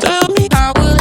Tell me. How will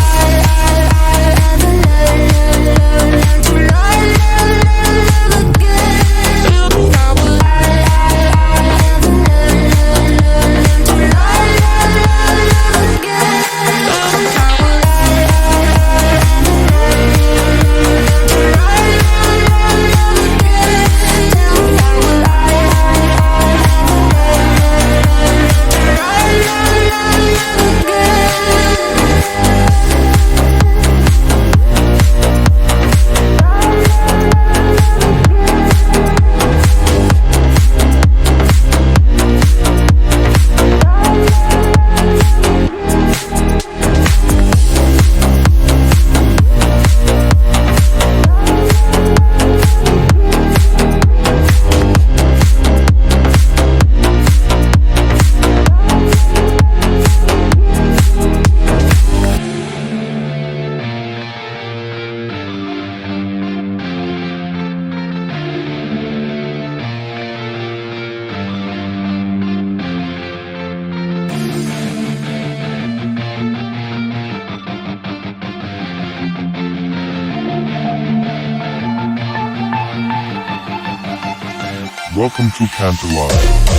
Welcome to Canterlot.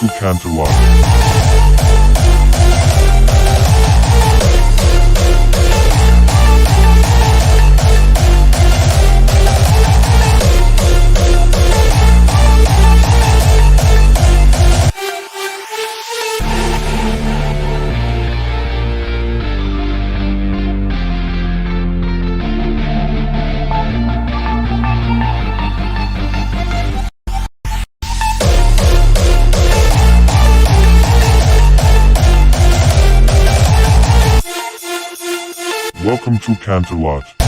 To Canterlot. To Canterlot.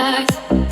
Paradise.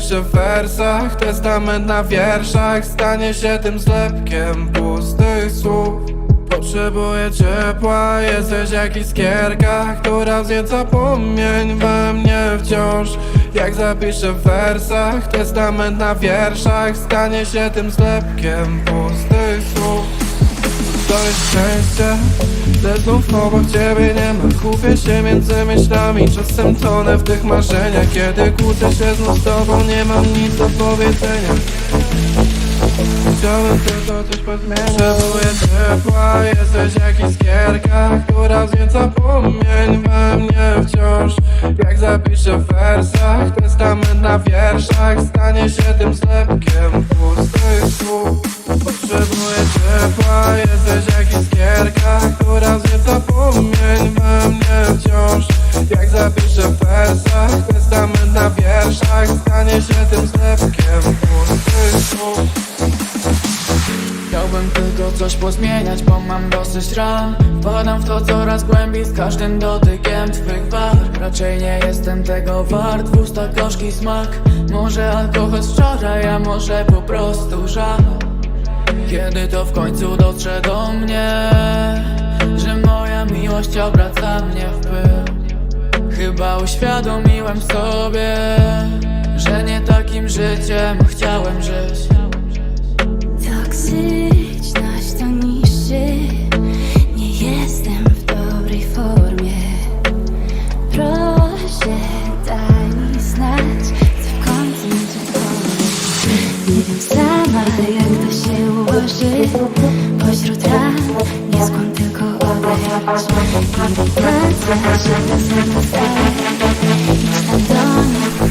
Jak zapiszę w wersach Testament na wierszach Stanie się tym zlepkiem pustych słów. Potrzebuję ciepła, jesteś jak iskierka Która wznieca płomień we mnie wciąż. Jak zapiszę w wersach Testament na wierszach Stanie się tym zlepkiem pustych słów To jest szczęście Że znów obok ciebie nie ma Kupię się między myślami. Czasem tonę w tych marzeniach Kiedy kłócę się znów z tobą Nie mam nic do powiedzenia. Chciałbym tylko coś pozmieniać Potrzebuję ciepła, jesteś jak iskierka Która wznieca płomień we mnie wciąż. Jak zapiszę w wersach Testament na wierszach Stanie się tym zlepkiem pustych słów Potrzebuję ciepła, jesteś jak iskierka Która wznieca płomień we mnie wciąż. Jak zapiszę w wersach Testament na wierszach Stanie się tym zlepkiem pustych słów Chciałbym tylko coś pozmieniać, bo mam dosyć ran Wpadam w to coraz głębiej z każdym dotykiem twych warg Raczej nie jestem tego wart, w ustach gorzki smak. Może alkohol z wczoraj, a może po prostu żal Kiedy to w końcu dotrze do mnie Że moja miłość obraca mnie w pył. Chyba uświadomiłem sobie Że nie takim życiem chciałem żyć. Toksyczność to niszczy nie skąd tylko odebrać Irytacja się. na zewnątrz staje Idź tam do mnie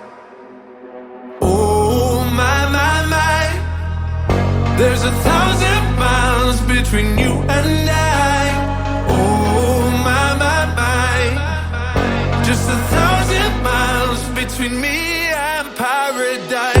There's a thousand miles between you and I. Oh my my my, just a thousand miles between me and paradise.